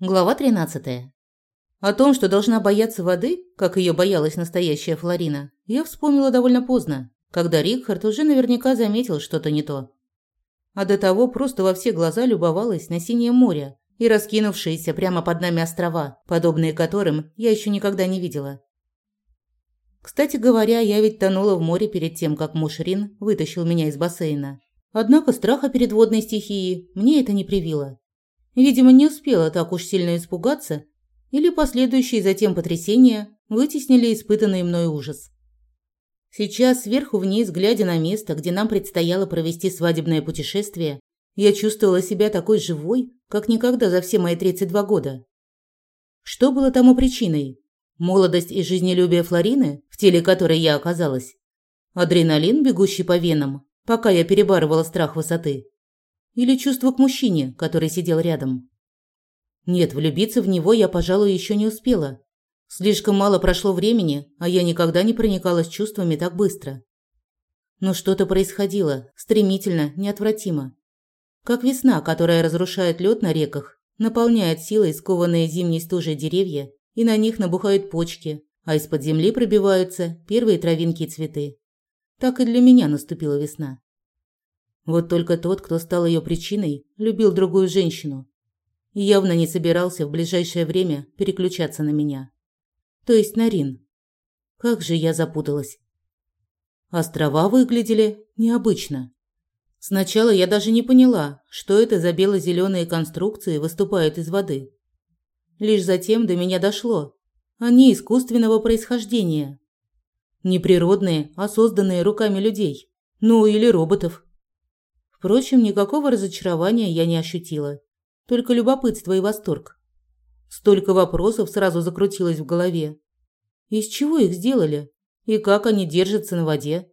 Глава 13. О том, что должна бояться воды, как ее боялась настоящая Флорина, я вспомнила довольно поздно, когда Рикхард уже наверняка заметил что-то не то. А до того просто во все глаза любовалась на синее море и раскинувшиеся прямо под нами острова, подобные которым я еще никогда не видела. Кстати говоря, я ведь тонула в море перед тем, как муж Рин вытащил меня из бассейна. Однако страха перед водной стихией мне это не привило. Видимо, не успела так уж сильно испугаться, или последующие затем потрясения вытеснили испытанный мной ужас. Сейчас, сверху вниз, глядя на место, где нам предстояло провести свадебное путешествие, я чувствовала себя такой живой, как никогда за все мои 32 года. Что было тому причиной? Молодость и жизнелюбие Флорины, в теле которой я оказалась? Адреналин, бегущий по венам, пока я перебарывала страх высоты? Или чувство к мужчине, который сидел рядом? Нет, влюбиться в него я, пожалуй, еще не успела. Слишком мало прошло времени, а я никогда не проникалась чувствами так быстро. Но что-то происходило, стремительно, неотвратимо. Как весна, которая разрушает лед на реках, наполняет силой скованные зимней стужей деревья, и на них набухают почки, а из-под земли пробиваются первые травинки и цветы. Так и для меня наступила весна. Вот только тот, кто стал ее причиной, любил другую женщину. И явно не собирался в ближайшее время переключаться на меня. То есть на Рин. Как же я запуталась. Острова выглядели необычно. Сначала я даже не поняла, что это за бело зеленые конструкции выступают из воды. Лишь затем до меня дошло. Они искусственного происхождения. Не природные, а созданные руками людей. Ну, или роботов. Впрочем, никакого разочарования я не ощутила, только любопытство и восторг. Столько вопросов сразу закрутилось в голове. Из чего их сделали? И как они держатся на воде?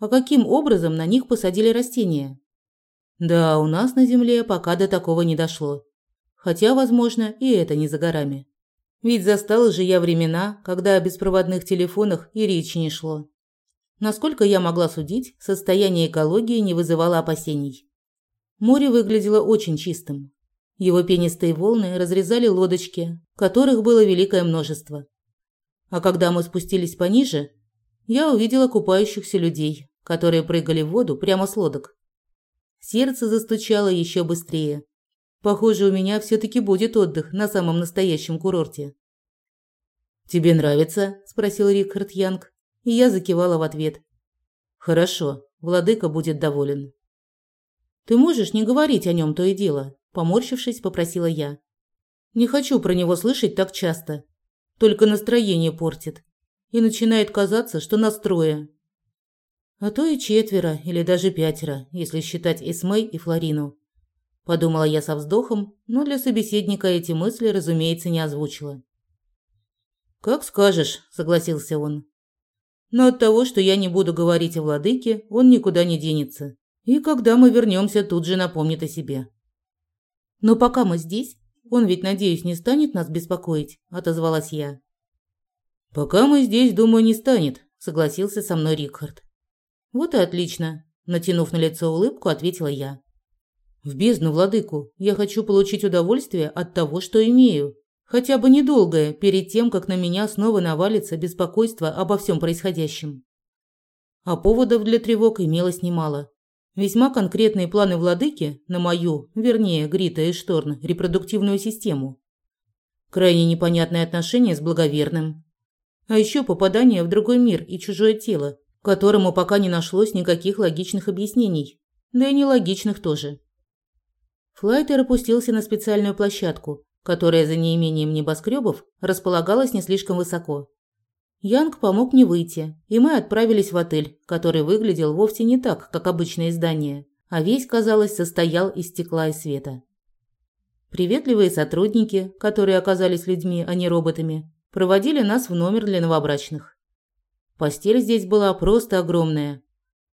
А каким образом на них посадили растения? Да, у нас на Земле пока до такого не дошло. Хотя, возможно, и это не за горами. Ведь застала же я времена, когда о беспроводных телефонах и речи не шло. Насколько я могла судить, состояние экологии не вызывало опасений. Море выглядело очень чистым. Его пенистые волны разрезали лодочки, которых было великое множество. А когда мы спустились пониже, я увидела купающихся людей, которые прыгали в воду прямо с лодок. Сердце застучало еще быстрее. Похоже, у меня все таки будет отдых на самом настоящем курорте. «Тебе нравится?» – спросил Рикард Янг и я закивала в ответ. Хорошо, владыка будет доволен. Ты можешь не говорить о нем то и дело, поморщившись, попросила я. Не хочу про него слышать так часто. Только настроение портит. И начинает казаться, что настроя. А то и четверо, или даже пятеро, если считать Эсмей и Флорину. Подумала я со вздохом, но для собеседника эти мысли, разумеется, не озвучила. «Как скажешь», – согласился он. Но от того, что я не буду говорить о владыке, он никуда не денется. И когда мы вернемся, тут же напомнит о себе. Но пока мы здесь, он ведь, надеюсь, не станет нас беспокоить, отозвалась я. Пока мы здесь, думаю, не станет, согласился со мной Рикхард. Вот и отлично, натянув на лицо улыбку, ответила я. В бездну владыку. Я хочу получить удовольствие от того, что имею, Хотя бы недолгое, перед тем, как на меня снова навалится беспокойство обо всем происходящем. А поводов для тревог имелось немало. Весьма конкретные планы владыки на мою, вернее, Грита и Шторн, репродуктивную систему. Крайне непонятные отношения с благоверным. А еще попадание в другой мир и чужое тело, которому пока не нашлось никаких логичных объяснений. Да и нелогичных тоже. Флайтер опустился на специальную площадку, которая за неимением небоскребов располагалась не слишком высоко. Янг помог мне выйти, и мы отправились в отель, который выглядел вовсе не так, как обычное здание, а весь, казалось, состоял из стекла и света. Приветливые сотрудники, которые оказались людьми, а не роботами, проводили нас в номер для новобрачных. Постель здесь была просто огромная,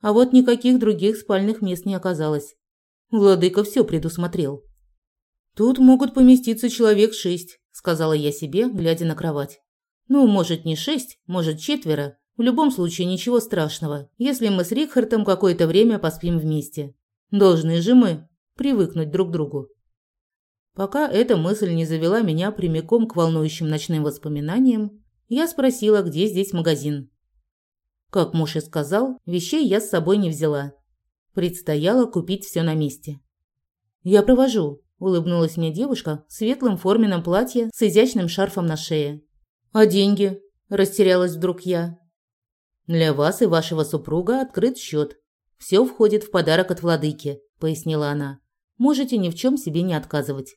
а вот никаких других спальных мест не оказалось. Владыка все предусмотрел. Тут могут поместиться человек шесть, сказала я себе, глядя на кровать. Ну, может, не шесть, может, четверо. В любом случае ничего страшного, если мы с Рикхартом какое-то время поспим вместе. Должны же мы привыкнуть друг к другу. Пока эта мысль не завела меня прямиком к волнующим ночным воспоминаниям, я спросила, где здесь магазин. Как муж и сказал, вещей я с собой не взяла. Предстояло купить все на месте. «Я провожу», – улыбнулась мне девушка в светлом форменном платье с изящным шарфом на шее. «А деньги?» – растерялась вдруг я. «Для вас и вашего супруга открыт счет. Все входит в подарок от владыки», – пояснила она. «Можете ни в чем себе не отказывать».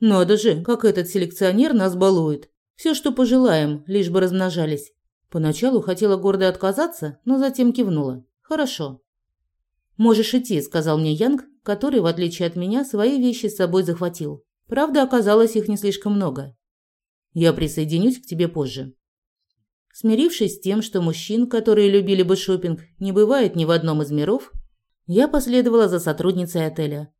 «Надо же, как этот селекционер нас балует. Все, что пожелаем, лишь бы размножались. Поначалу хотела гордо отказаться, но затем кивнула. «Хорошо». «Можешь идти», – сказал мне Янг, который, в отличие от меня, свои вещи с собой захватил. Правда, оказалось их не слишком много. «Я присоединюсь к тебе позже». Смирившись с тем, что мужчин, которые любили бы шопинг, не бывает ни в одном из миров, я последовала за сотрудницей отеля.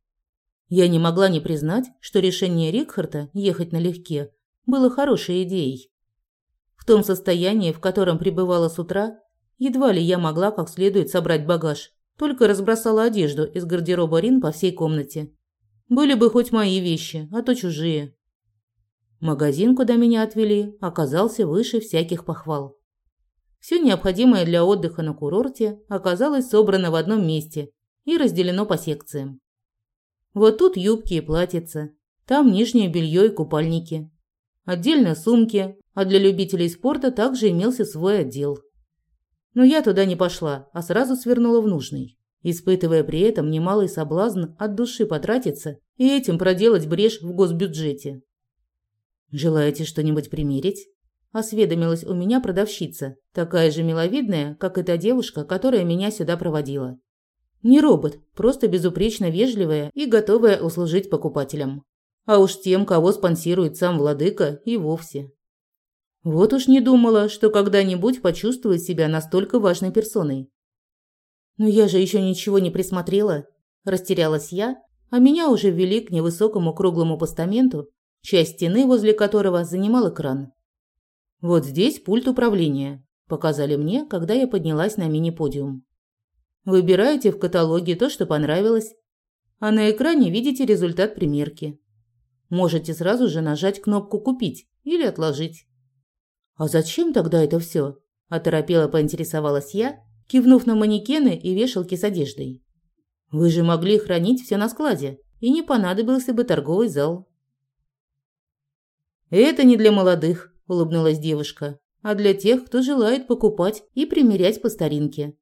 Я не могла не признать, что решение Рикхарта ехать налегке было хорошей идеей. В том состоянии, в котором пребывала с утра, едва ли я могла как следует собрать багаж, только разбросала одежду из гардероба Рин по всей комнате. Были бы хоть мои вещи, а то чужие. Магазин, куда меня отвели, оказался выше всяких похвал. Все необходимое для отдыха на курорте оказалось собрано в одном месте и разделено по секциям. Вот тут юбки и платьица, там нижнее белье и купальники. Отдельно сумки, а для любителей спорта также имелся свой отдел. Но я туда не пошла, а сразу свернула в нужный, испытывая при этом немалый соблазн от души потратиться и этим проделать брешь в госбюджете. «Желаете что-нибудь примерить?» – осведомилась у меня продавщица, такая же миловидная, как и та девушка, которая меня сюда проводила. Не робот, просто безупречно вежливая и готовая услужить покупателям. А уж тем, кого спонсирует сам владыка, и вовсе. Вот уж не думала, что когда-нибудь почувствую себя настолько важной персоной. Но я же еще ничего не присмотрела. Растерялась я, а меня уже ввели к невысокому круглому постаменту, часть стены возле которого занимал экран. Вот здесь пульт управления, показали мне, когда я поднялась на мини-подиум. Выбираете в каталоге то, что понравилось, а на экране видите результат примерки. Можете сразу же нажать кнопку «Купить» или «Отложить». «А зачем тогда это все?» – оторопела поинтересовалась я, кивнув на манекены и вешалки с одеждой. «Вы же могли хранить все на складе, и не понадобился бы торговый зал». «Это не для молодых», – улыбнулась девушка, «а для тех, кто желает покупать и примерять по старинке.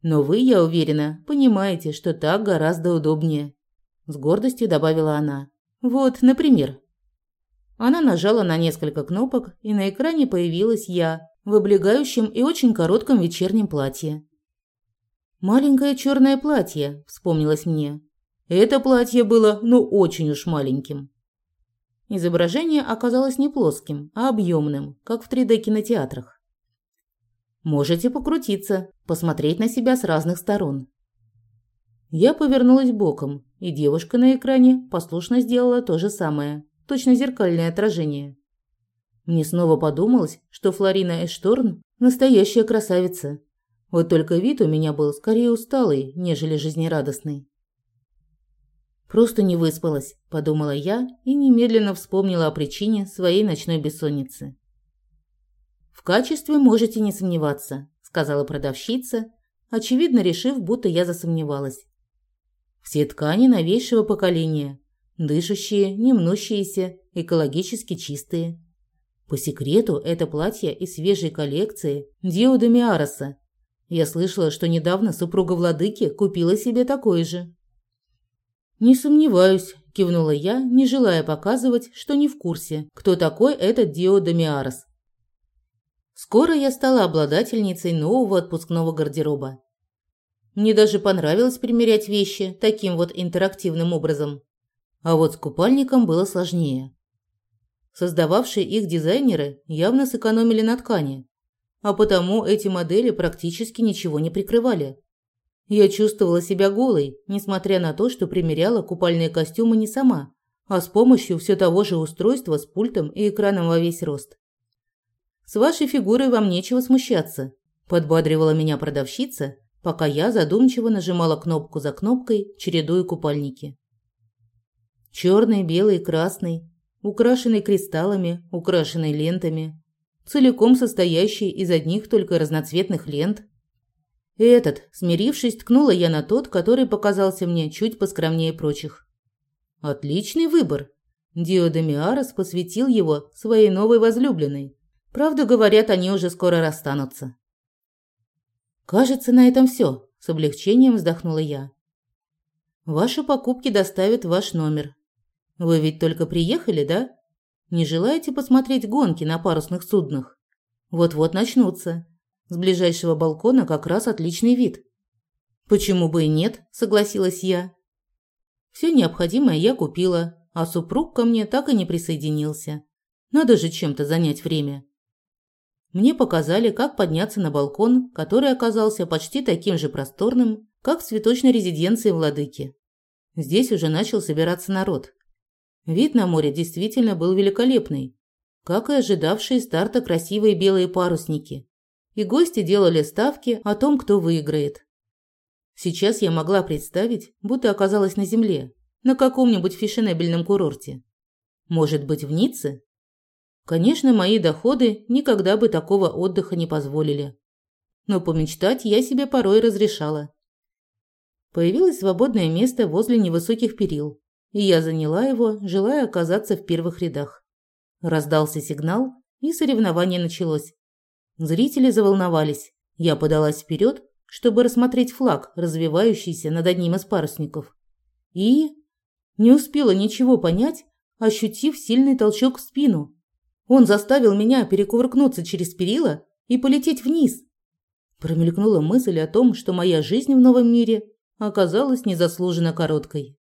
Но вы, я уверена, понимаете, что так гораздо удобнее», – с гордостью добавила она. Вот, например. Она нажала на несколько кнопок, и на экране появилась я в облегающем и очень коротком вечернем платье. «Маленькое черное платье», – вспомнилось мне. Это платье было, ну, очень уж маленьким. Изображение оказалось не плоским, а объемным, как в 3D-кинотеатрах. Можете покрутиться, посмотреть на себя с разных сторон. Я повернулась боком, и девушка на экране послушно сделала то же самое, точно зеркальное отражение. Мне снова подумалось, что Флорина Эшторн – настоящая красавица. Вот только вид у меня был скорее усталый, нежели жизнерадостный. «Просто не выспалась», – подумала я и немедленно вспомнила о причине своей ночной бессонницы. «В качестве можете не сомневаться», – сказала продавщица, очевидно решив, будто я засомневалась. Все ткани новейшего поколения, дышащие, не мнущиеся, экологически чистые. По секрету, это платье из свежей коллекции Дио Миароса. Я слышала, что недавно супруга владыки купила себе такое же. «Не сомневаюсь», – кивнула я, не желая показывать, что не в курсе, кто такой этот Дио Миарос. Скоро я стала обладательницей нового отпускного гардероба. Мне даже понравилось примерять вещи таким вот интерактивным образом. А вот с купальником было сложнее. Создававшие их дизайнеры явно сэкономили на ткани, а потому эти модели практически ничего не прикрывали. Я чувствовала себя голой, несмотря на то, что примеряла купальные костюмы не сама, а с помощью все того же устройства с пультом и экраном во весь рост. «С вашей фигурой вам нечего смущаться», – подбадривала меня продавщица, пока я задумчиво нажимала кнопку за кнопкой, чередуя купальники. Черный, белый, красный, украшенный кристаллами, украшенный лентами, целиком состоящий из одних только разноцветных лент. Этот, смирившись, ткнула я на тот, который показался мне чуть поскромнее прочих. Отличный выбор. Диодемиарос посвятил его своей новой возлюбленной. Правда, говорят, они уже скоро расстанутся. Кажется, на этом все. С облегчением вздохнула я. Ваши покупки доставят в ваш номер. Вы ведь только приехали, да? Не желаете посмотреть гонки на парусных суднах? Вот-вот начнутся. С ближайшего балкона как раз отличный вид. Почему бы и нет, согласилась я. Все необходимое я купила, а супруг ко мне так и не присоединился. Надо же чем-то занять время. Мне показали, как подняться на балкон, который оказался почти таким же просторным, как в цветочной резиденции владыки. Здесь уже начал собираться народ. Вид на море действительно был великолепный, как и ожидавшие старта красивые белые парусники. И гости делали ставки о том, кто выиграет. Сейчас я могла представить, будто оказалась на земле, на каком-нибудь фешенебельном курорте. Может быть, в Ницце? Конечно, мои доходы никогда бы такого отдыха не позволили. Но помечтать я себе порой разрешала. Появилось свободное место возле невысоких перил, и я заняла его, желая оказаться в первых рядах. Раздался сигнал, и соревнование началось. Зрители заволновались. Я подалась вперед, чтобы рассмотреть флаг, развивающийся над одним из парусников. И не успела ничего понять, ощутив сильный толчок в спину. Он заставил меня перекувыркнуться через перила и полететь вниз. Промелькнула мысль о том, что моя жизнь в новом мире оказалась незаслуженно короткой.